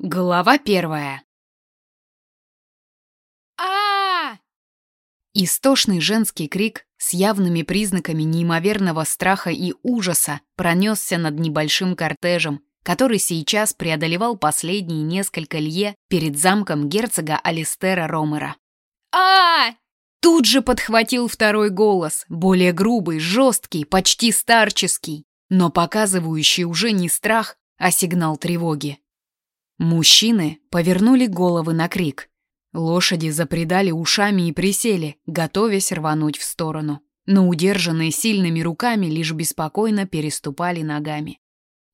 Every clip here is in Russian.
Глава первая. а Истошный женский крик с явными признаками неимоверного страха и ужаса пронесся над небольшим кортежем, который сейчас преодолевал последние несколько лье перед замком герцога Алистера Ромера. а Тут же подхватил второй голос, более грубый, жесткий, почти старческий, но показывающий уже не страх, а сигнал тревоги. Мужчины повернули головы на крик. Лошади запредали ушами и присели, готовясь рвануть в сторону. Но удержанные сильными руками лишь беспокойно переступали ногами.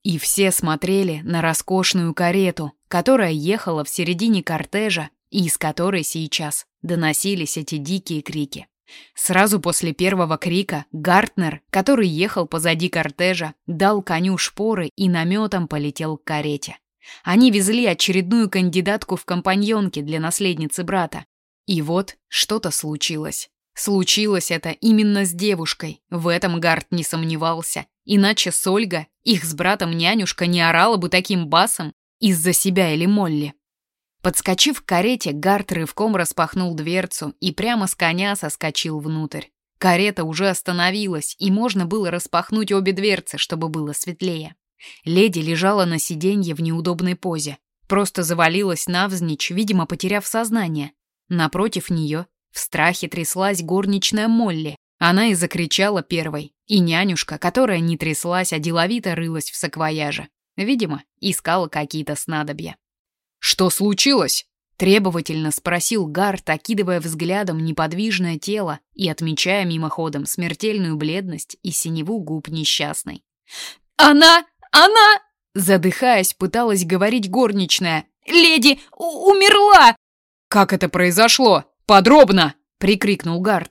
И все смотрели на роскошную карету, которая ехала в середине кортежа и из которой сейчас доносились эти дикие крики. Сразу после первого крика Гартнер, который ехал позади кортежа, дал коню шпоры и наметом полетел к карете. Они везли очередную кандидатку в компаньонки для наследницы брата. И вот что-то случилось. Случилось это именно с девушкой. В этом Гарт не сомневался. Иначе Сольга, их с братом нянюшка, не орала бы таким басом из-за себя или Молли. Подскочив к карете, Гарт рывком распахнул дверцу и прямо с коня соскочил внутрь. Карета уже остановилась, и можно было распахнуть обе дверцы, чтобы было светлее. Леди лежала на сиденье в неудобной позе. Просто завалилась навзничь, видимо, потеряв сознание. Напротив нее в страхе тряслась горничная Молли. Она и закричала первой. И нянюшка, которая не тряслась, а деловито рылась в саквояже. Видимо, искала какие-то снадобья. «Что случилось?» Требовательно спросил Гарт, окидывая взглядом неподвижное тело и отмечая мимоходом смертельную бледность и синеву губ несчастной. «Она она, задыхаясь, пыталась говорить горничная. Леди умерла. Как это произошло? Подробно, прикрикнул Гард.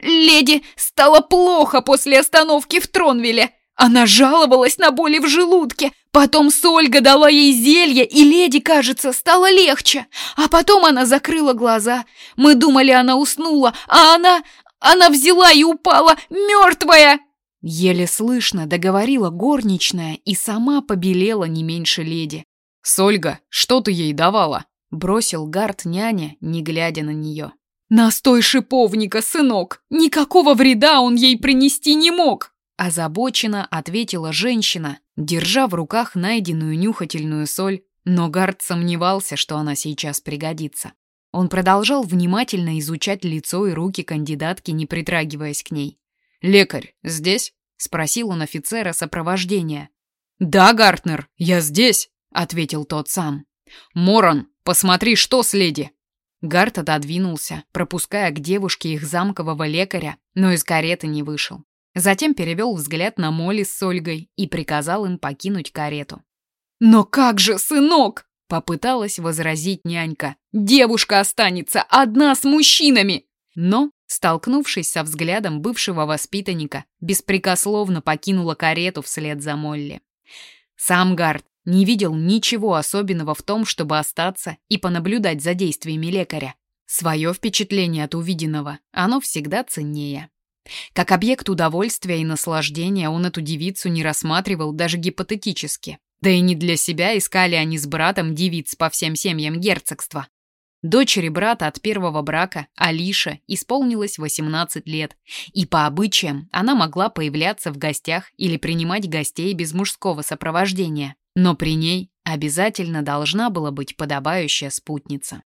Леди стало плохо после остановки в Тронвилле. Она жаловалась на боли в желудке. Потом Сольга дала ей зелье, и леди, кажется, стало легче. А потом она закрыла глаза. Мы думали, она уснула, а она... Она взяла и упала мертвая. Еле слышно договорила горничная и сама побелела не меньше леди. «Сольга, что ты ей давала?» Бросил Гарт няня, не глядя на нее. «Настой шиповника, сынок! Никакого вреда он ей принести не мог!» Озабоченно ответила женщина, держа в руках найденную нюхательную соль, но Гарт сомневался, что она сейчас пригодится. Он продолжал внимательно изучать лицо и руки кандидатки, не притрагиваясь к ней. «Лекарь здесь?» — спросил он офицера сопровождения. «Да, Гартнер, я здесь», — ответил тот сам. «Моран, посмотри, что с леди!» Гарт отодвинулся, пропуская к девушке их замкового лекаря, но из кареты не вышел. Затем перевел взгляд на Молли с Ольгой и приказал им покинуть карету. «Но как же, сынок!» — попыталась возразить нянька. «Девушка останется одна с мужчинами!» Но столкнувшись со взглядом бывшего воспитанника, беспрекословно покинула карету вслед за Молли. Сам Гард не видел ничего особенного в том, чтобы остаться и понаблюдать за действиями лекаря. Свое впечатление от увиденного, оно всегда ценнее. Как объект удовольствия и наслаждения он эту девицу не рассматривал даже гипотетически. Да и не для себя искали они с братом девиц по всем семьям герцогства. Дочери брата от первого брака, Алиша, исполнилось 18 лет, и по обычаям она могла появляться в гостях или принимать гостей без мужского сопровождения, но при ней обязательно должна была быть подобающая спутница.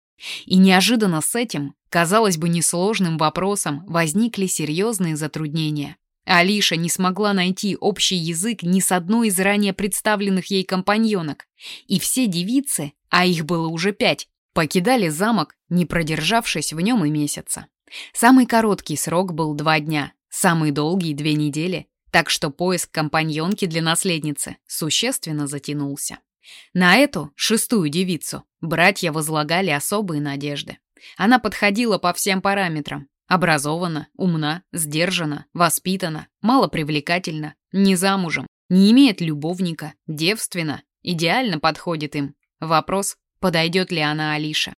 И неожиданно с этим, казалось бы, несложным вопросом возникли серьезные затруднения. Алиша не смогла найти общий язык ни с одной из ранее представленных ей компаньонок, и все девицы, а их было уже пять, Покидали замок, не продержавшись в нем и месяца. Самый короткий срок был два дня, самый долгий — две недели, так что поиск компаньонки для наследницы существенно затянулся. На эту, шестую девицу, братья возлагали особые надежды. Она подходила по всем параметрам. Образована, умна, сдержана, воспитана, малопривлекательна, не замужем, не имеет любовника, девственна, идеально подходит им. Вопрос, подойдет ли она Алише.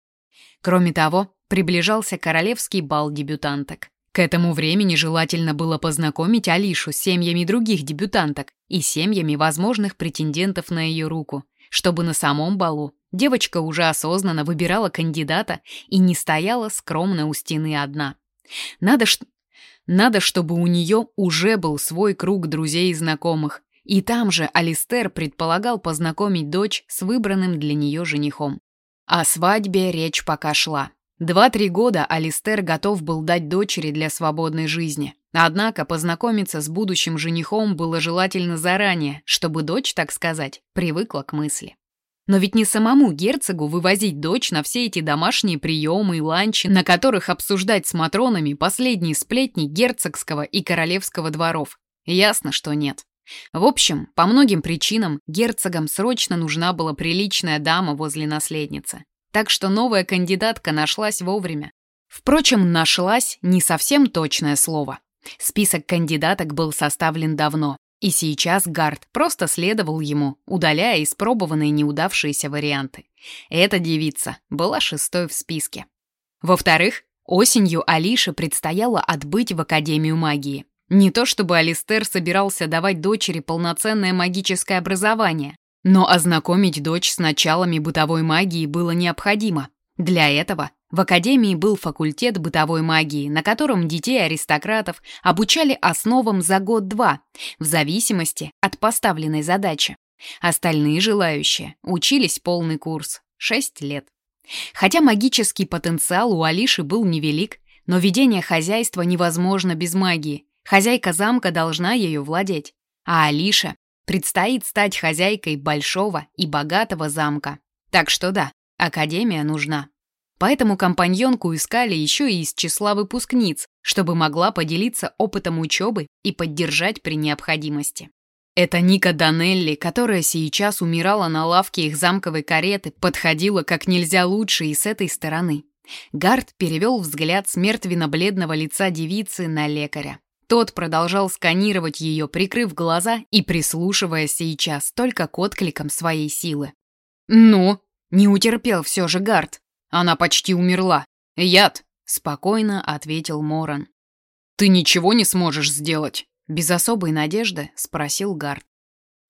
Кроме того, приближался королевский бал дебютанток. К этому времени желательно было познакомить Алишу с семьями других дебютанток и семьями возможных претендентов на ее руку, чтобы на самом балу Девочка уже осознанно выбирала кандидата и не стояла скромно у стены одна. Надо, ш... Надо, чтобы у нее уже был свой круг друзей и знакомых. И там же Алистер предполагал познакомить дочь с выбранным для нее женихом. О свадьбе речь пока шла. Два-три года Алистер готов был дать дочери для свободной жизни. Однако познакомиться с будущим женихом было желательно заранее, чтобы дочь, так сказать, привыкла к мысли. Но ведь не самому герцогу вывозить дочь на все эти домашние приемы и ланчи, на которых обсуждать с матронами последние сплетни герцогского и королевского дворов. Ясно, что нет. В общем, по многим причинам герцогам срочно нужна была приличная дама возле наследницы. Так что новая кандидатка нашлась вовремя. Впрочем, нашлась не совсем точное слово. Список кандидаток был составлен давно, и сейчас Гард просто следовал ему, удаляя испробованные неудавшиеся варианты. Эта девица была шестой в списке. Во-вторых, осенью Алише предстояло отбыть в Академию магии. Не то чтобы Алистер собирался давать дочери полноценное магическое образование, но ознакомить дочь с началами бытовой магии было необходимо. Для этого в академии был факультет бытовой магии, на котором детей аристократов обучали основам за год-два, в зависимости от поставленной задачи. Остальные желающие учились полный курс – 6 лет. Хотя магический потенциал у Алиши был невелик, но ведение хозяйства невозможно без магии. Хозяйка замка должна ею владеть. А Алиша предстоит стать хозяйкой большого и богатого замка. Так что да, академия нужна. Поэтому компаньонку искали еще и из числа выпускниц, чтобы могла поделиться опытом учебы и поддержать при необходимости. Это Ника Данелли, которая сейчас умирала на лавке их замковой кареты, подходила как нельзя лучше и с этой стороны. Гард перевел взгляд с мертвенно-бледного лица девицы на лекаря. Тот продолжал сканировать ее, прикрыв глаза и прислушиваясь сейчас только к откликам своей силы. «Ну?» — не утерпел все же Гард. Она почти умерла. Яд, спокойно ответил Моран. Ты ничего не сможешь сделать? Без особой надежды спросил Гард.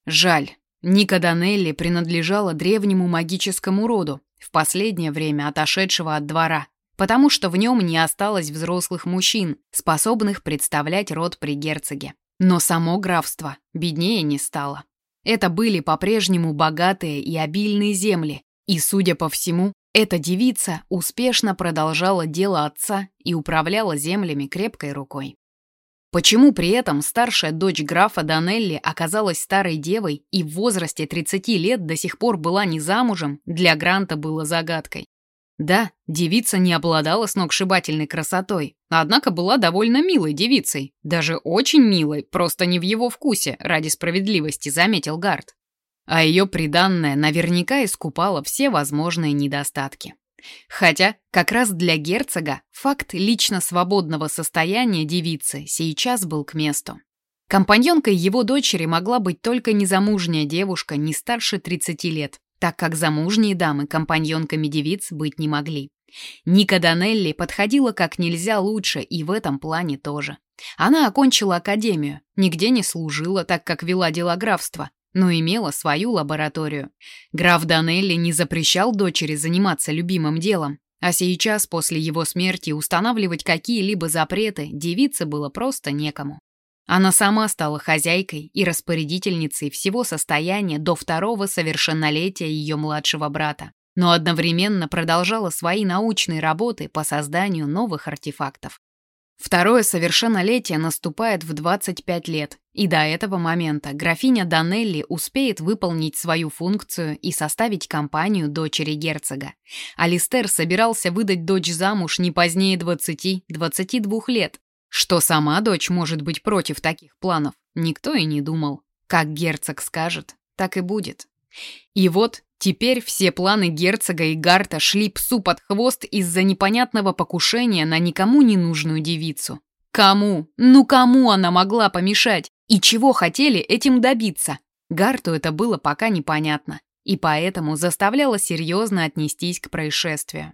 Жаль, Ника Данелли принадлежала древнему магическому роду, в последнее время отошедшего от двора, потому что в нем не осталось взрослых мужчин, способных представлять род при герцоге. Но само графство беднее не стало. Это были по-прежнему богатые и обильные земли, и, судя по всему, эта девица успешно продолжала дело отца и управляла землями крепкой рукой. Почему при этом старшая дочь графа Данелли оказалась старой девой и в возрасте 30 лет до сих пор была не замужем, для Гранта было загадкой. Да, девица не обладала сногсшибательной красотой, однако была довольно милой девицей, даже очень милой, просто не в его вкусе, ради справедливости, заметил Гард а ее приданное наверняка искупало все возможные недостатки. Хотя как раз для герцога факт лично свободного состояния девицы сейчас был к месту. Компаньонкой его дочери могла быть только незамужняя девушка не старше 30 лет, так как замужние дамы компаньонками девиц быть не могли. Ника Данелли подходила как нельзя лучше и в этом плане тоже. Она окончила академию, нигде не служила, так как вела дела графства, но имела свою лабораторию. Граф Данелли не запрещал дочери заниматься любимым делом, а сейчас, после его смерти, устанавливать какие-либо запреты девице было просто некому. Она сама стала хозяйкой и распорядительницей всего состояния до второго совершеннолетия ее младшего брата, но одновременно продолжала свои научные работы по созданию новых артефактов. Второе совершеннолетие наступает в 25 лет, и до этого момента графиня Данелли успеет выполнить свою функцию и составить компанию дочери герцога. Алистер собирался выдать дочь замуж не позднее 20-22 лет. Что сама дочь может быть против таких планов, никто и не думал. Как герцог скажет, так и будет. И вот теперь все планы герцога и Гарта шли псу под хвост из-за непонятного покушения на никому не нужную девицу. Кому? Ну кому она могла помешать? И чего хотели этим добиться? Гарту это было пока непонятно, и поэтому заставляло серьезно отнестись к происшествию.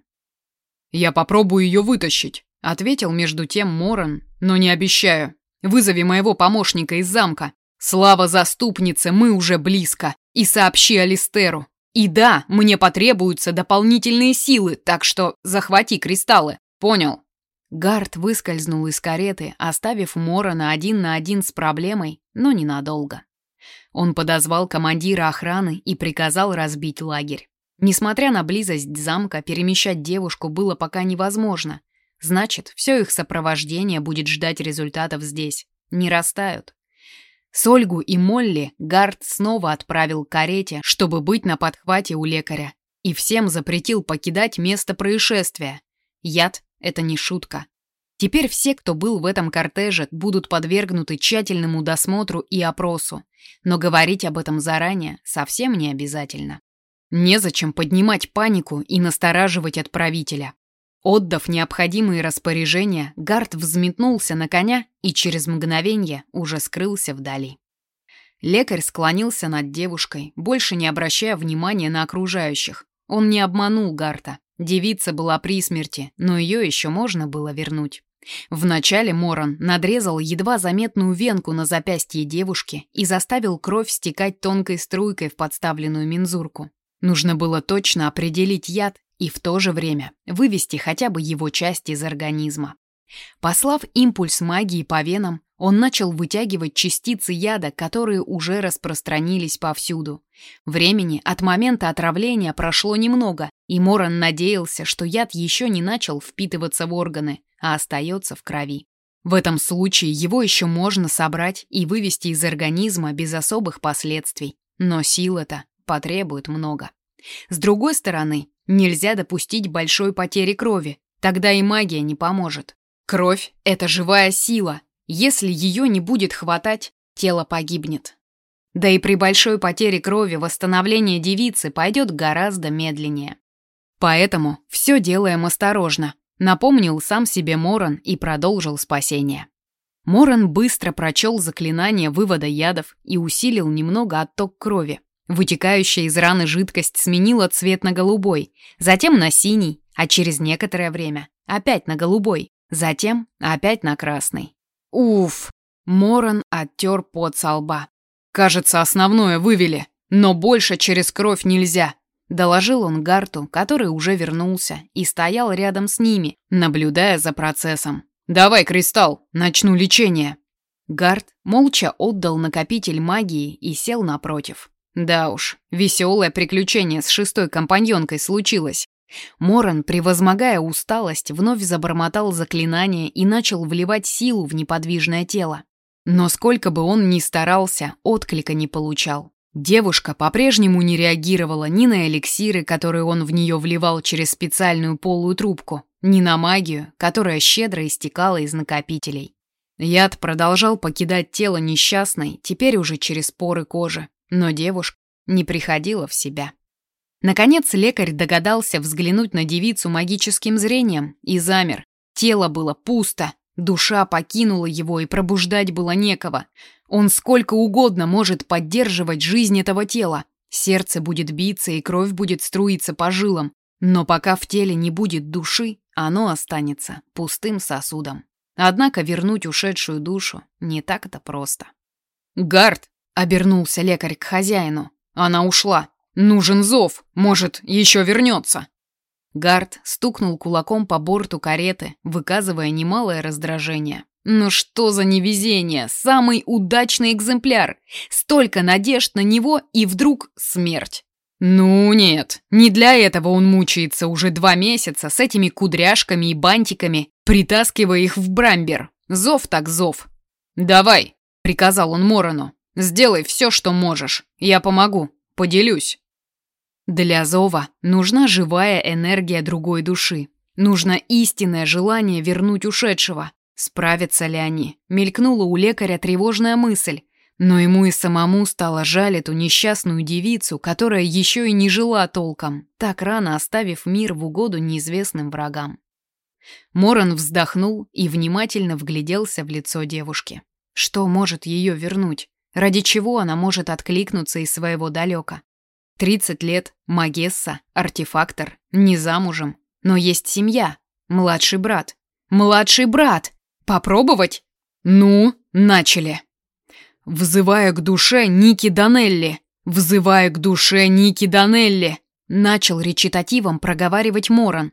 «Я попробую ее вытащить», — ответил между тем Моран, «но не обещаю. Вызови моего помощника из замка. Слава заступнице, мы уже близко. И сообщи Алистеру. И да, мне потребуются дополнительные силы, так что захвати кристаллы. Понял? Гард выскользнул из кареты, оставив Морона один на один с проблемой, но ненадолго. Он подозвал командира охраны и приказал разбить лагерь. Несмотря на близость замка, перемещать девушку было пока невозможно. Значит, все их сопровождение будет ждать результатов здесь. Не растают. Сольгу и Молли Гард снова отправил к карете, чтобы быть на подхвате у лекаря, и всем запретил покидать место происшествия. Яд — это не шутка. Теперь все, кто был в этом кортеже, будут подвергнуты тщательному досмотру и опросу, но говорить об этом заранее совсем не обязательно. Незачем поднимать панику и настораживать отправителя. Отдав необходимые распоряжения, Гард взметнулся на коня и через мгновение уже скрылся вдали. Лекарь склонился над девушкой, больше не обращая внимания на окружающих. Он не обманул Гарта. Девица была при смерти, но ее еще можно было вернуть. Вначале Моран надрезал едва заметную венку на запястье девушки и заставил кровь стекать тонкой струйкой в подставленную мензурку. Нужно было точно определить яд и в то же время вывести хотя бы его часть из организма. Послав импульс магии по венам, он начал вытягивать частицы яда, которые уже распространились повсюду. Времени от момента отравления прошло немного, и Моран надеялся, что яд еще не начал впитываться в органы, а остается в крови. В этом случае его еще можно собрать и вывести из организма без особых последствий. Но сил-то потребует много. С другой стороны, Нельзя допустить большой потери крови, тогда и магия не поможет. Кровь — это живая сила. Если ее не будет хватать, тело погибнет. Да и при большой потере крови восстановление девицы пойдет гораздо медленнее. Поэтому все делаем осторожно, напомнил сам себе Моран и продолжил спасение. Моран быстро прочел заклинание вывода ядов и усилил немного отток крови. Вытекающая из раны жидкость сменила цвет на голубой, затем на синий, а через некоторое время опять на голубой, затем опять на красный. Уф! Моран оттер пот со лба. «Кажется, основное вывели, но больше через кровь нельзя», доложил он Гарту, который уже вернулся и стоял рядом с ними, наблюдая за процессом. «Давай, Кристалл, начну лечение». Гарт молча отдал накопитель магии и сел напротив. Да уж, веселое приключение с шестой компаньонкой случилось. Моран, превозмогая усталость, вновь забормотал заклинание и начал вливать силу в неподвижное тело. Но сколько бы он ни старался, отклика не получал. Девушка по-прежнему не реагировала ни на эликсиры, которые он в нее вливал через специальную полую трубку, ни на магию, которая щедро истекала из накопителей. Яд продолжал покидать тело несчастной, теперь уже через поры кожи. Но девушка не приходила в себя. Наконец лекарь догадался взглянуть на девицу магическим зрением и замер. Тело было пусто, душа покинула его и пробуждать было некого. Он сколько угодно может поддерживать жизнь этого тела. Сердце будет биться и кровь будет струиться по жилам. Но пока в теле не будет души, оно останется пустым сосудом. Однако вернуть ушедшую душу не так-то просто. «Гард!» Обернулся лекарь к хозяину. Она ушла. Нужен зов. Может, еще вернется. Гард стукнул кулаком по борту кареты, выказывая немалое раздражение. Ну что за невезение! Самый удачный экземпляр! Столько надежд на него, и вдруг смерть. Ну нет, не для этого он мучается уже два месяца с этими кудряшками и бантиками, притаскивая их в брамбер. Зов так зов. «Давай», — приказал он Морону. Сделай все, что можешь. Я помогу. Поделюсь. Для зова нужна живая энергия другой души. Нужно истинное желание вернуть ушедшего. Справятся ли они? Мелькнула у лекаря тревожная мысль. Но ему и самому стало жаль эту несчастную девицу, которая еще и не жила толком, так рано оставив мир в угоду неизвестным врагам. Моран вздохнул и внимательно вгляделся в лицо девушки. Что может ее вернуть? Ради чего она может откликнуться из своего далека? 30 лет, Магесса, артефактор, не замужем. Но есть семья, младший брат. Младший брат! Попробовать? Ну, начали. Взывая к душе Ники Данелли, взывая к душе Ники Данелли!» Начал речитативом проговаривать Моран.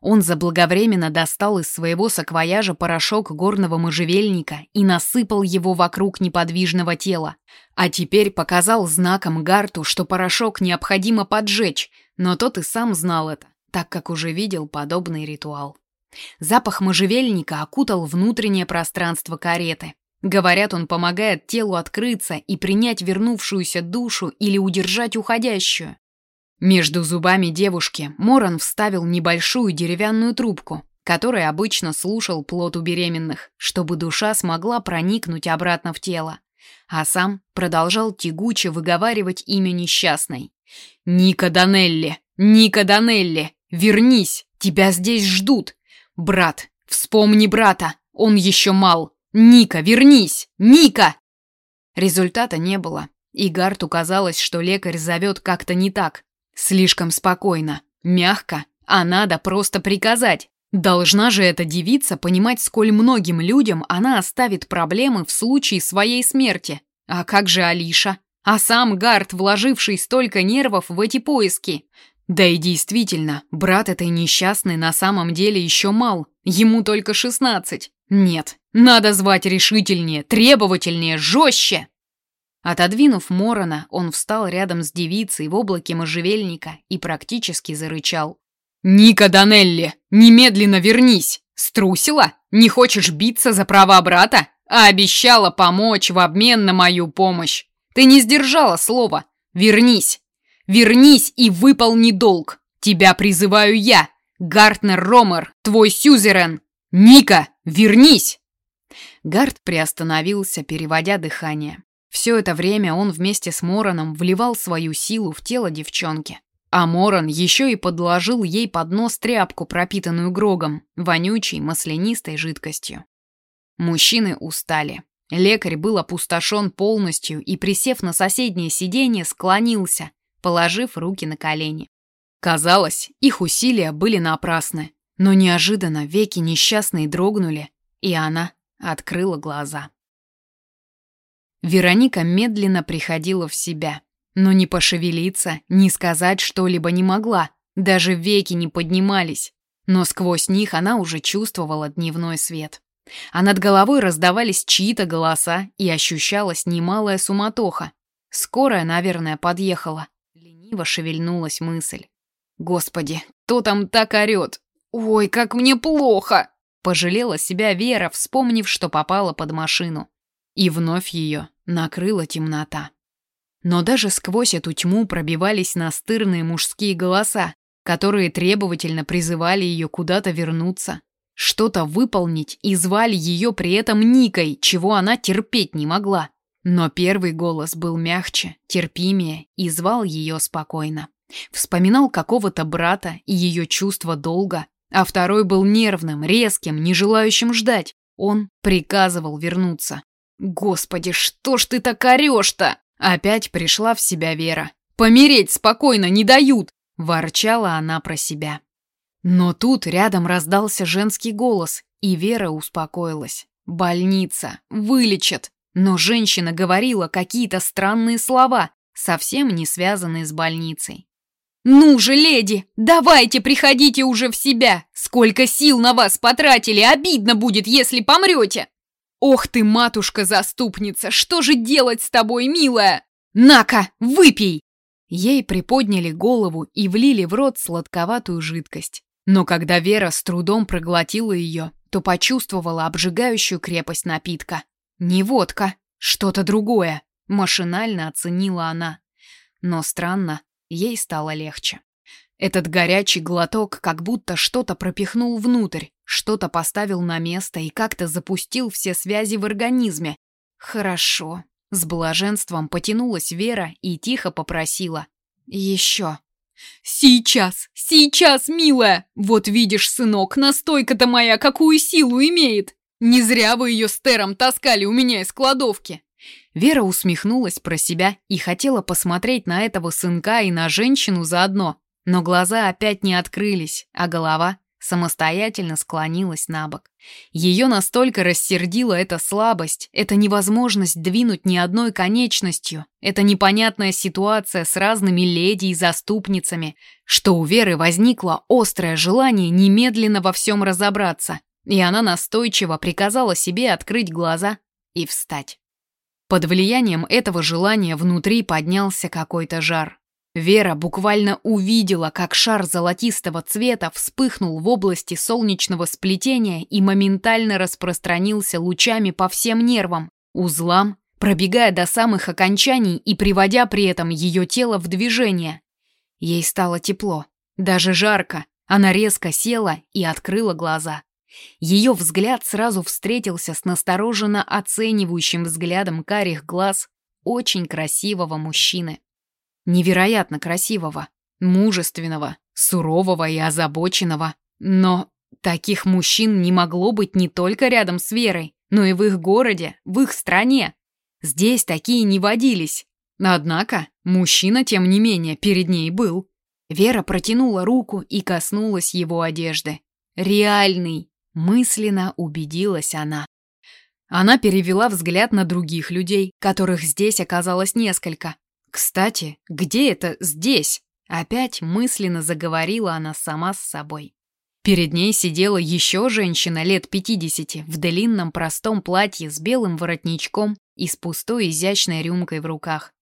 Он заблаговременно достал из своего саквояжа порошок горного можжевельника и насыпал его вокруг неподвижного тела. А теперь показал знаком Гарту, что порошок необходимо поджечь, но тот и сам знал это, так как уже видел подобный ритуал. Запах можжевельника окутал внутреннее пространство кареты. Говорят, он помогает телу открыться и принять вернувшуюся душу или удержать уходящую. Между зубами девушки Моран вставил небольшую деревянную трубку, которой обычно слушал плод у беременных, чтобы душа смогла проникнуть обратно в тело. А сам продолжал тягуче выговаривать имя несчастной. «Ника Данелли! Ника Данелли! Вернись! Тебя здесь ждут! Брат, вспомни брата! Он еще мал! Ника, вернись! Ника!» Результата не было, и Гарту казалось, что лекарь зовет как-то не так, Слишком спокойно, мягко, а надо просто приказать. Должна же эта девица понимать, сколь многим людям она оставит проблемы в случае своей смерти. А как же Алиша? А сам Гард, вложивший столько нервов в эти поиски? Да и действительно, брат этой несчастной на самом деле еще мал. Ему только шестнадцать. Нет, надо звать решительнее, требовательнее, жестче. Отодвинув Морона, он встал рядом с девицей в облаке можжевельника и практически зарычал. «Ника Данелли, немедленно вернись! Струсила? Не хочешь биться за права брата? А обещала помочь в обмен на мою помощь. Ты не сдержала слова. Вернись! Вернись и выполни долг! Тебя призываю я, Гартнер Ромер, твой сюзерен! Ника, вернись!» Гарт приостановился, переводя дыхание. Все это время он вместе с Мороном вливал свою силу в тело девчонки. А Морон еще и подложил ей под нос тряпку, пропитанную грогом, вонючей маслянистой жидкостью. Мужчины устали. Лекарь был опустошен полностью и, присев на соседнее сиденье, склонился, положив руки на колени. Казалось, их усилия были напрасны, но неожиданно веки несчастной дрогнули, и она открыла глаза. Вероника медленно приходила в себя, но не пошевелиться, ни сказать что-либо не могла, даже веки не поднимались, но сквозь них она уже чувствовала дневной свет. А над головой раздавались чьи-то голоса и ощущалась немалая суматоха. Скорая, наверное, подъехала. Лениво шевельнулась мысль. «Господи, кто там так орёт? Ой, как мне плохо!» Пожалела себя Вера, вспомнив, что попала под машину. И вновь ее накрыла темнота. Но даже сквозь эту тьму пробивались настырные мужские голоса, которые требовательно призывали ее куда-то вернуться, что-то выполнить и звали ее при этом Никой, чего она терпеть не могла. Но первый голос был мягче, терпимее и звал ее спокойно. Вспоминал какого-то брата и ее чувство долга, а второй был нервным, резким, не желающим ждать. Он приказывал вернуться. Господи, что ж ты так орешь-то? Опять пришла в себя Вера. Помереть спокойно не дают, ворчала она про себя. Но тут рядом раздался женский голос, и Вера успокоилась. Больница, вылечат. Но женщина говорила какие-то странные слова, совсем не связанные с больницей. «Ну же, леди, давайте приходите уже в себя! Сколько сил на вас потратили, обидно будет, если помрете!» «Ох ты, матушка-заступница, что же делать с тобой, милая? На-ка, выпей!» Ей приподняли голову и влили в рот сладковатую жидкость. Но когда Вера с трудом проглотила ее, то почувствовала обжигающую крепость напитка. Не водка, что-то другое, машинально оценила она. Но странно, ей стало легче. Этот горячий глоток как будто что-то пропихнул внутрь, что-то поставил на место и как-то запустил все связи в организме. Хорошо. С блаженством потянулась Вера и тихо попросила. Еще. «Сейчас! Сейчас, милая! Вот видишь, сынок, настойка-то моя какую силу имеет! Не зря вы ее с Тером таскали у меня из кладовки!» Вера усмехнулась про себя и хотела посмотреть на этого сынка и на женщину заодно, но глаза опять не открылись, а голова самостоятельно склонилась на бок. Ее настолько рассердила эта слабость, эта невозможность двинуть ни одной конечностью, эта непонятная ситуация с разными леди и заступницами, что у Веры возникло острое желание немедленно во всем разобраться, и она настойчиво приказала себе открыть глаза и встать. Под влиянием этого желания внутри поднялся какой-то жар. Вера буквально увидела, как шар золотистого цвета вспыхнул в области солнечного сплетения и моментально распространился лучами по всем нервам, узлам, пробегая до самых окончаний и приводя при этом ее тело в движение. Ей стало тепло, даже жарко. Она резко села и открыла глаза. Ее взгляд сразу встретился с настороженно оценивающим взглядом карих глаз очень красивого мужчины. Невероятно красивого, мужественного, сурового и озабоченного. Но таких мужчин не могло быть не только рядом с Верой, но и в их городе, в их стране. Здесь такие не водились. Однако мужчина, тем не менее, перед ней был. Вера протянула руку и коснулась его одежды. Реальный, мысленно убедилась она. Она перевела взгляд на других людей, которых здесь оказалось несколько, кстати, где это здесь? Опять мысленно заговорила она сама с собой. Перед ней сидела еще женщина лет 50 в длинном простом платье с белым воротничком и с пустой изящной рюмкой в руках.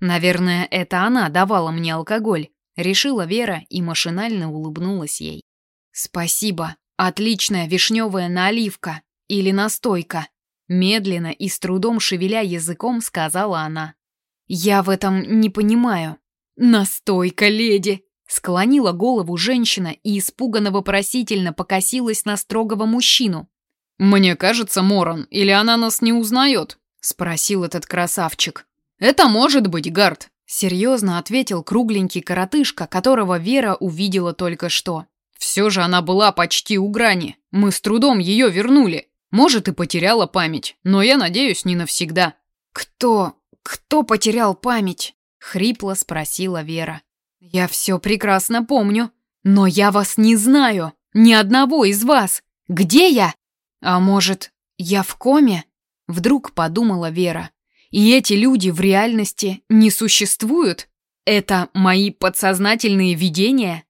Наверное, это она давала мне алкоголь, решила Вера и машинально улыбнулась ей. Спасибо. Отличная вишневая наливка или настойка. Медленно и с трудом шевеля языком сказала она. «Я в этом не понимаю». «Настойка, леди!» Склонила голову женщина и испуганно-вопросительно покосилась на строгого мужчину. «Мне кажется, Морон, или она нас не узнает?» Спросил этот красавчик. «Это может быть, Гард», — серьезно ответил кругленький коротышка, которого Вера увидела только что. «Все же она была почти у грани. Мы с трудом ее вернули. Может, и потеряла память, но я надеюсь, не навсегда». «Кто? Кто потерял память?» — хрипло спросила Вера. «Я все прекрасно помню, но я вас не знаю, ни одного из вас. Где я? А может, я в коме?» Вдруг подумала Вера. «И эти люди в реальности не существуют? Это мои подсознательные видения?»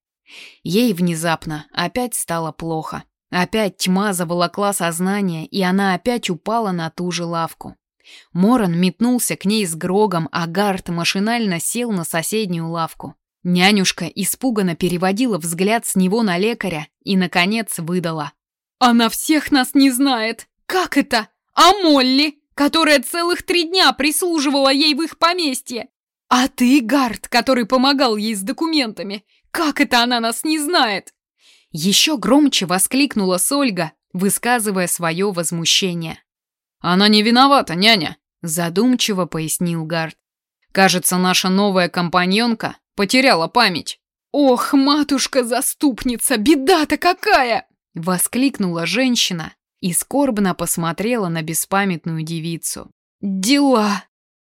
Ей внезапно опять стало плохо. Опять тьма заволокла сознание, и она опять упала на ту же лавку. Моран метнулся к ней с Грогом, а Гарт машинально сел на соседнюю лавку. Нянюшка испуганно переводила взгляд с него на лекаря и, наконец, выдала. «Она всех нас не знает! Как это? А Молли, которая целых три дня прислуживала ей в их поместье? А ты, Гарт, который помогал ей с документами, как это она нас не знает?» Еще громче воскликнула Сольга, высказывая свое возмущение. «Она не виновата, няня», — задумчиво пояснил Гард. «Кажется, наша новая компаньонка потеряла память». «Ох, матушка-заступница, беда-то какая!» — воскликнула женщина и скорбно посмотрела на беспамятную девицу. «Дела!